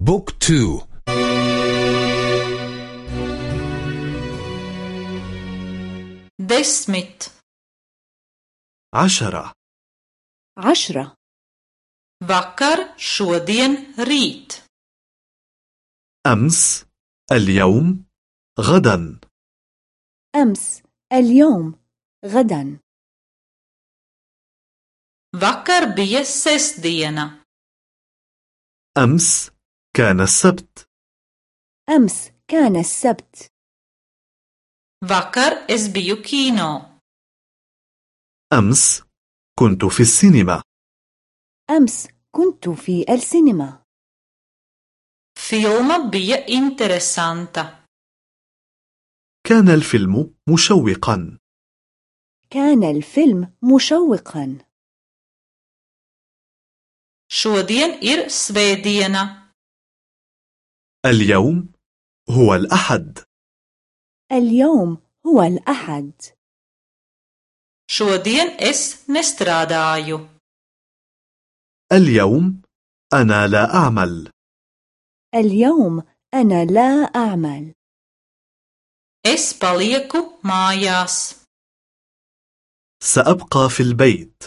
بوك تو. دسمت عشرة. عشرة. vakar, šodien, rīt. أمس اليوم غدا. أمس اليوم غدا. Vakar bija sestdiena. أمس كان السبت أمس كان السبت Vakar es biju kino. أمس كنت في السينما أمس كنت في السينما Filma bija interesanta. كان الفيلم مشوقا كان الفيلم مشوقا Šodien ir svētdiena. اليوم هو الأحد. اليوم هو الأحد. Šodien es nestrādāju. اليوم أنا لا أعمل. اليوم أنا لا أعمل. Es palieku mājās. سأبقى في البيت.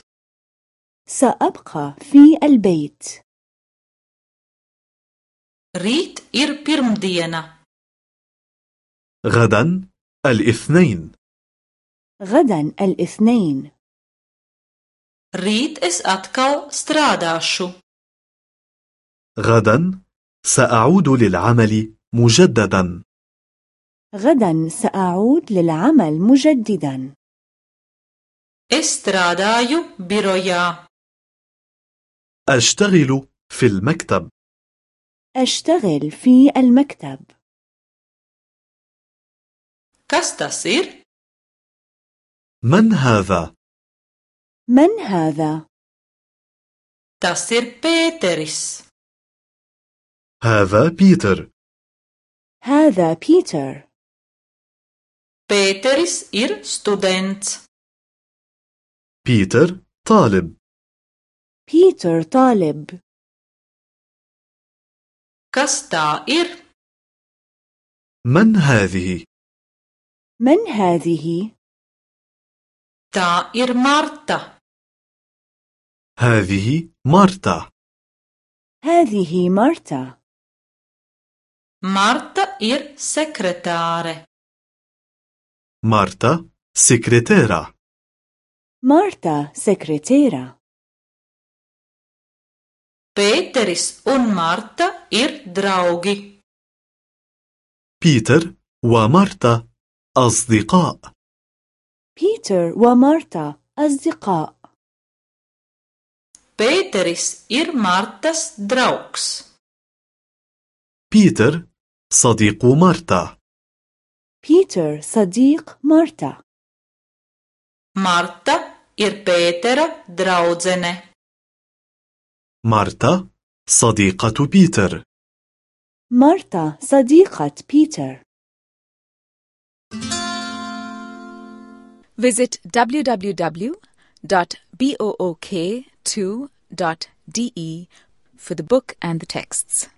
سأبقى في البيت. Rīt ir pirmdiena. غدا الاثنين غدا الاثنين Rīt es atkal strādāšu. غدا سأعود للعمل مجددا غدا سأعود للعمل مجددا Es strādāju birojā. أشتغل في المكتب أشتغل في المكتب ir? من هذا؟ من هذا؟ Ir Pēteris. هذا بيتر هذا بيتر Pēteris ir students. بيتر طالب بيتر طالب Kas tā ir? من هذه؟ من هذه؟ Tā ir Marta. هذه مارتا هذه مارتا Marta ir sekretāre. مارتا سكرتيرة مارتا سكرتيرة Pēteris un Marta ir draugi. بيتر ومارتا أصدقاء بيتر ومارتا أصدقاء Pēteris ir Martas draugs. بيتر صديق مارتا بيتر صديق مارتا Marta ir Pētera draudzene. مارتا صديقة بيتر مارتا صديقة بيتر Visit www.book2.de for the book and the texts.